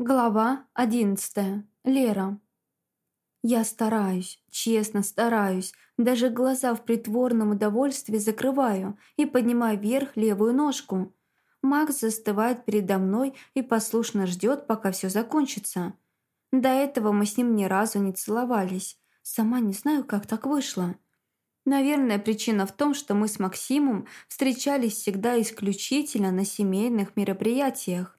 Глава одиннадцатая. Лера. Я стараюсь, честно стараюсь, даже глаза в притворном удовольствии закрываю и поднимаю вверх левую ножку. Макс застывает передо мной и послушно ждет, пока все закончится. До этого мы с ним ни разу не целовались. Сама не знаю, как так вышло. Наверное, причина в том, что мы с Максимом встречались всегда исключительно на семейных мероприятиях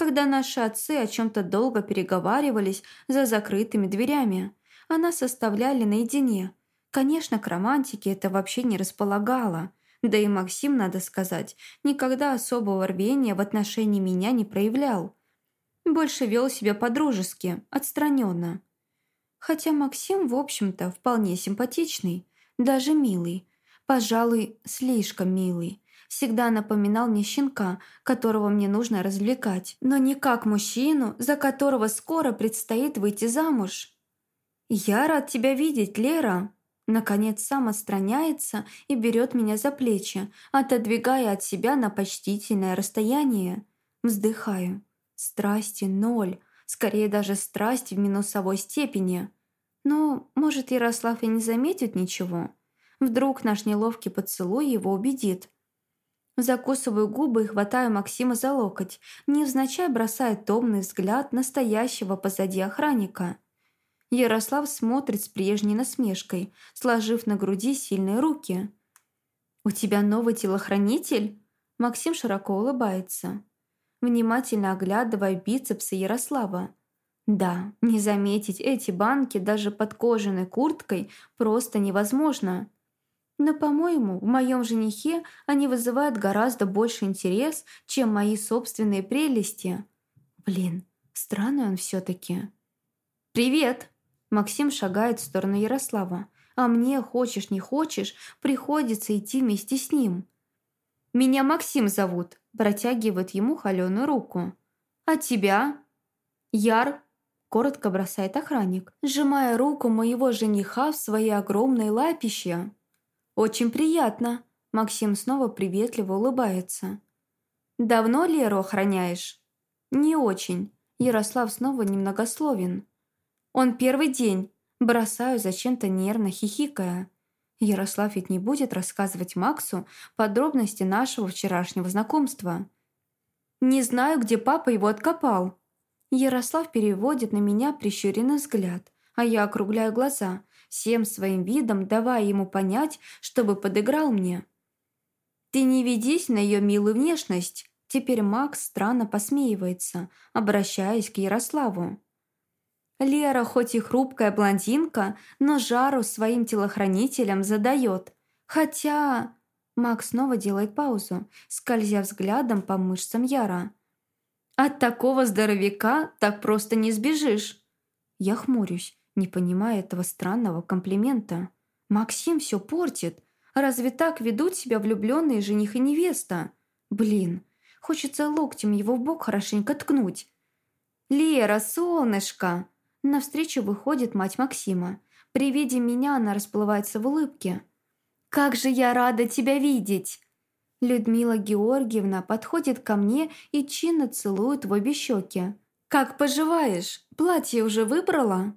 когда наши отцы о чем-то долго переговаривались за закрытыми дверями, а нас оставляли наедине. Конечно, к романтике это вообще не располагало. Да и Максим, надо сказать, никогда особого рвения в отношении меня не проявлял. Больше вел себя по-дружески, отстраненно. Хотя Максим, в общем-то, вполне симпатичный, даже милый. Пожалуй, слишком милый всегда напоминал мне щенка, которого мне нужно развлекать, но не как мужчину, за которого скоро предстоит выйти замуж. «Я рад тебя видеть, Лера!» Наконец сам отстраняется и берет меня за плечи, отодвигая от себя на почтительное расстояние. Вздыхаю. Страсти ноль, скорее даже страсть в минусовой степени. Но, может, Ярослав и не заметит ничего? Вдруг наш неловкий поцелуй его убедит. Закусываю губы и хватаю Максима за локоть, невзначай бросая томный взгляд настоящего позади охранника. Ярослав смотрит с прежней насмешкой, сложив на груди сильные руки. «У тебя новый телохранитель?» Максим широко улыбается, внимательно оглядывая бицепсы Ярослава. «Да, не заметить эти банки даже под кожаной курткой просто невозможно». Но, по-моему, в моем женихе они вызывают гораздо больше интерес, чем мои собственные прелести. Блин, странный он все-таки. «Привет!» Максим шагает в сторону Ярослава, а мне, хочешь не хочешь, приходится идти вместе с ним. «Меня Максим зовут», протягивает ему холеную руку. «А тебя?» «Яр», коротко бросает охранник, сжимая руку моего жениха в свои огромные лапища. «Очень приятно», – Максим снова приветливо улыбается. «Давно Леру охраняешь?» «Не очень». Ярослав снова немногословен. «Он первый день». Бросаю зачем-то нервно хихикая. Ярослав ведь не будет рассказывать Максу подробности нашего вчерашнего знакомства. «Не знаю, где папа его откопал». Ярослав переводит на меня прищуренный взгляд, а я округляю глаза, всем своим видом давая ему понять, чтобы подыграл мне. «Ты не ведись на ее милую внешность!» Теперь Макс странно посмеивается, обращаясь к Ярославу. Лера хоть и хрупкая блондинка, но жару своим телохранителям задает. Хотя... Макс снова делает паузу, скользя взглядом по мышцам Яра. «От такого здоровяка так просто не сбежишь!» Я хмурюсь, не понимая этого странного комплимента. «Максим все портит. Разве так ведут себя влюбленные жених и невеста? Блин, хочется локтем его в бок хорошенько ткнуть». «Лера, солнышко!» Навстречу выходит мать Максима. При виде меня она расплывается в улыбке. «Как же я рада тебя видеть!» Людмила Георгиевна подходит ко мне и чинно целует в обе щеки. «Как поживаешь? Платье уже выбрала?»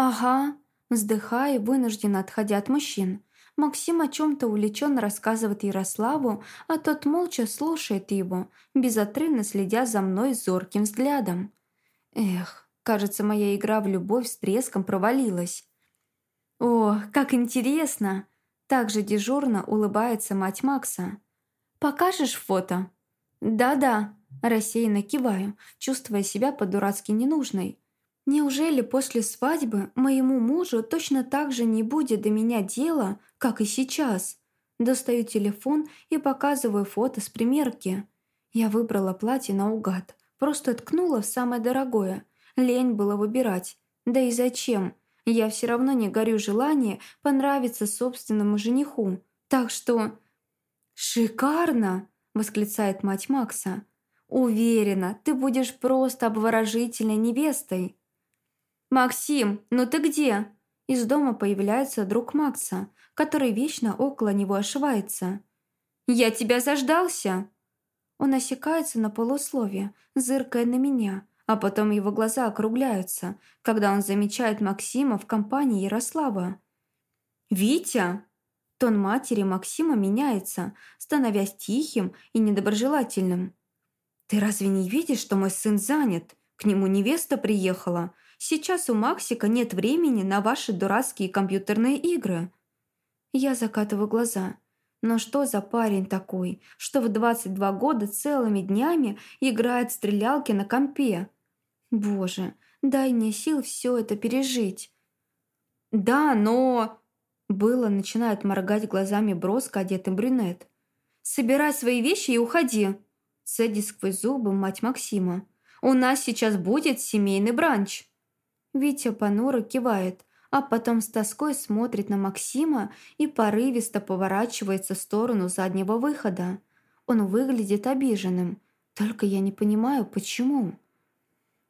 «Ага», вздыхая, вынужденно отходя от мужчин. Максим о чем-то увлеченно рассказывает Ярославу, а тот молча слушает его, безотрывно следя за мной зорким взглядом. Эх, кажется, моя игра в любовь с треском провалилась. «О, как интересно!» Также дежурно улыбается мать Макса. «Покажешь фото?» «Да-да», рассеянно киваю, чувствуя себя по-дурацки ненужной. Неужели после свадьбы моему мужу точно так же не будет до меня дела, как и сейчас? Достаю телефон и показываю фото с примерки. Я выбрала платье наугад, просто ткнула в самое дорогое. Лень было выбирать. Да и зачем? Я все равно не горю желание понравиться собственному жениху. Так что... «Шикарно!» – восклицает мать Макса. «Уверена, ты будешь просто обворожительной невестой». «Максим, ну ты где?» Из дома появляется друг Макса, который вечно около него ошивается. «Я тебя заждался!» Он осекается на полусловие, зыркая на меня, а потом его глаза округляются, когда он замечает Максима в компании Ярослава. «Витя!» Тон матери Максима меняется, становясь тихим и недоброжелательным. «Ты разве не видишь, что мой сын занят? К нему невеста приехала. Сейчас у Максика нет времени на ваши дурацкие компьютерные игры». Я закатываю глаза. Но что за парень такой, что в 22 года целыми днями играет в стрелялки на компе? Боже, дай мне сил все это пережить. «Да, но...» Было начинает моргать глазами броско одетый брюнет. «Собирай свои вещи и уходи!» Цеди сквозь зубы мать Максима. «У нас сейчас будет семейный бранч!» Витя понуро кивает, а потом с тоской смотрит на Максима и порывисто поворачивается в сторону заднего выхода. Он выглядит обиженным, только я не понимаю, почему.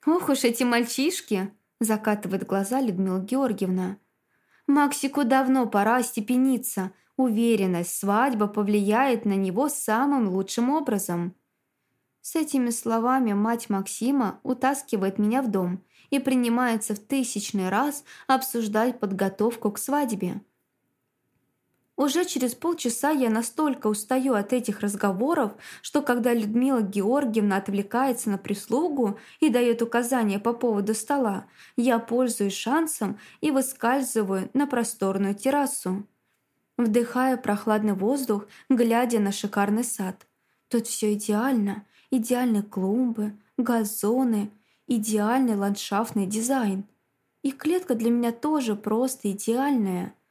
«Ох уж эти мальчишки!» – закатывает глаза Людмила Георгиевна. Максику давно пора остепениться. Уверенность, свадьба повлияет на него самым лучшим образом. С этими словами мать Максима утаскивает меня в дом и принимается в тысячный раз обсуждать подготовку к свадьбе. Уже через полчаса я настолько устаю от этих разговоров, что когда Людмила Георгиевна отвлекается на прислугу и дает указания по поводу стола, я пользуюсь шансом и выскальзываю на просторную террасу. Вдыхая прохладный воздух, глядя на шикарный сад. Тут все идеально. Идеальные клумбы, газоны, идеальный ландшафтный дизайн. И клетка для меня тоже просто идеальная –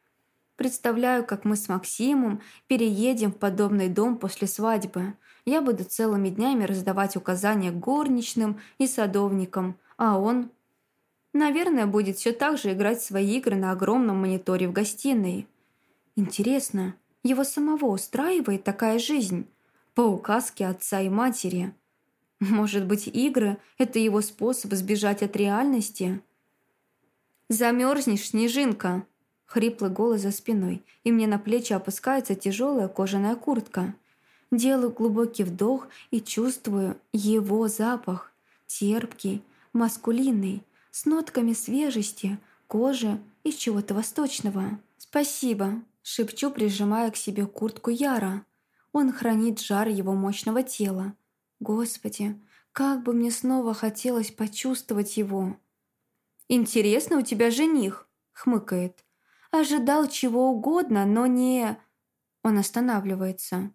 Представляю, как мы с Максимом переедем в подобный дом после свадьбы. Я буду целыми днями раздавать указания горничным и садовникам, а он... Наверное, будет все так же играть свои игры на огромном мониторе в гостиной. Интересно, его самого устраивает такая жизнь? По указке отца и матери. Может быть, игры – это его способ сбежать от реальности? «Замерзнешь, Снежинка!» Хриплый голос за спиной, и мне на плечи опускается тяжелая кожаная куртка. Делаю глубокий вдох и чувствую его запах. Терпкий, маскулинный, с нотками свежести, кожи и чего-то восточного. «Спасибо», — шепчу, прижимая к себе куртку Яра. Он хранит жар его мощного тела. Господи, как бы мне снова хотелось почувствовать его. «Интересно, у тебя жених?» — хмыкает. Ожидал чего угодно, но не... Он останавливается.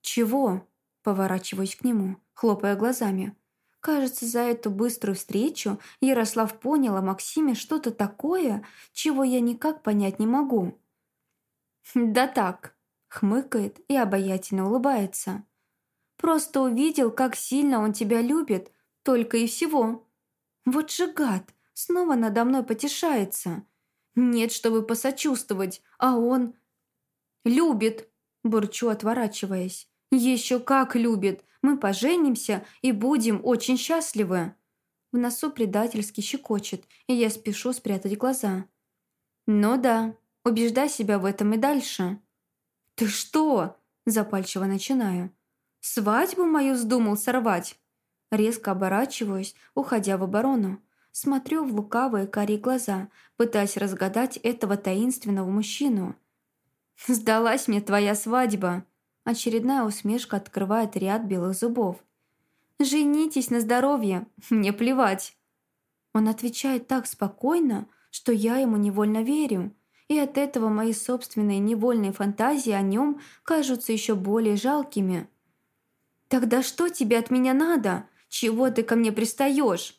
«Чего?» Поворачиваюсь к нему, хлопая глазами. Кажется, за эту быструю встречу Ярослав понял о Максиме что-то такое, чего я никак понять не могу. «Да так», — хмыкает и обаятельно улыбается. «Просто увидел, как сильно он тебя любит, только и всего. Вот же гад, снова надо мной потешается. Нет, чтобы посочувствовать, а он... «Любит!» – бурчу, отворачиваясь. «Еще как любит! Мы поженимся и будем очень счастливы!» В носу предательски щекочет, и я спешу спрятать глаза. «Ну да, убеждай себя в этом и дальше». «Ты что?» – запальчиво начинаю. «Свадьбу мою вздумал сорвать?» Резко оборачиваюсь, уходя в оборону. Смотрю в лукавые карие глаза, пытаясь разгадать этого таинственного мужчину. «Сдалась мне твоя свадьба!» Очередная усмешка открывает ряд белых зубов. «Женитесь на здоровье, мне плевать!» Он отвечает так спокойно, что я ему невольно верю, и от этого мои собственные невольные фантазии о нем кажутся еще более жалкими. «Тогда что тебе от меня надо? Чего ты ко мне пристаешь?»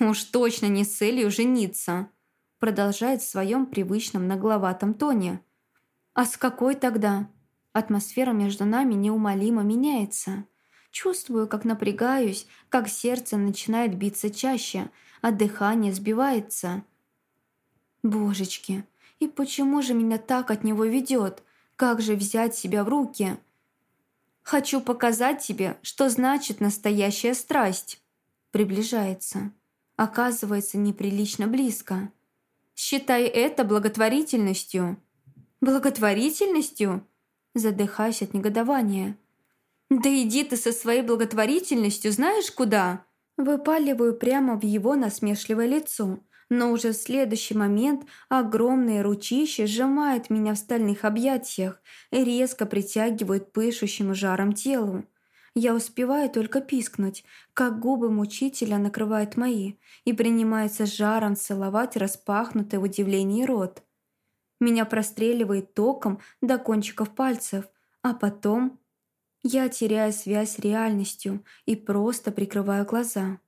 «Уж точно не с целью жениться», продолжает в своем привычном нагловатом тоне. «А с какой тогда?» Атмосфера между нами неумолимо меняется. Чувствую, как напрягаюсь, как сердце начинает биться чаще, а дыхание сбивается. Божечки, и почему же меня так от него ведет? Как же взять себя в руки? Хочу показать тебе, что значит настоящая страсть. Приближается оказывается неприлично близко. Считай это благотворительностью. Благотворительностью? Задыхаюсь от негодования. Да иди ты со своей благотворительностью знаешь куда? Выпаливаю прямо в его насмешливое лицо, но уже в следующий момент огромные ручища сжимают меня в стальных объятиях и резко притягивают пышущим жаром телу. Я успеваю только пискнуть, как губы мучителя накрывают мои и принимается жаром целовать распахнутый в удивлении рот. Меня простреливает током до кончиков пальцев, а потом я теряю связь с реальностью и просто прикрываю глаза.